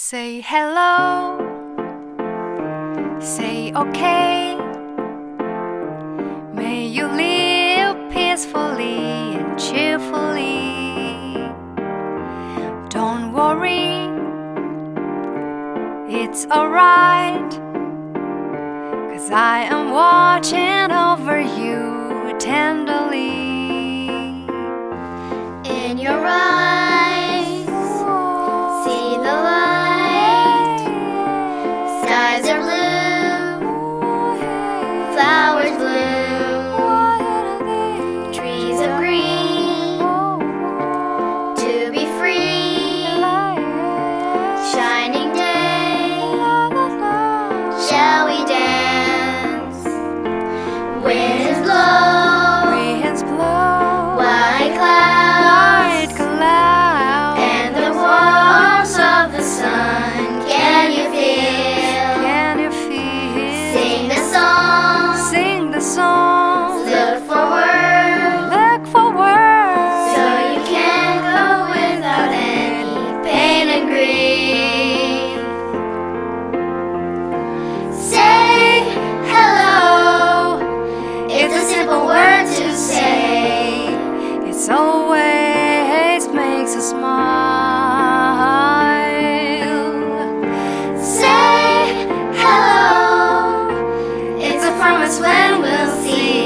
Say hello. Say okay. May you live peacefully and cheerfully. Don't worry, it's alright. Cause I am watching over you tenderly. always makes us smile. Say hello, it's a promise when we'll see.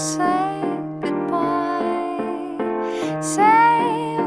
say goodbye. Say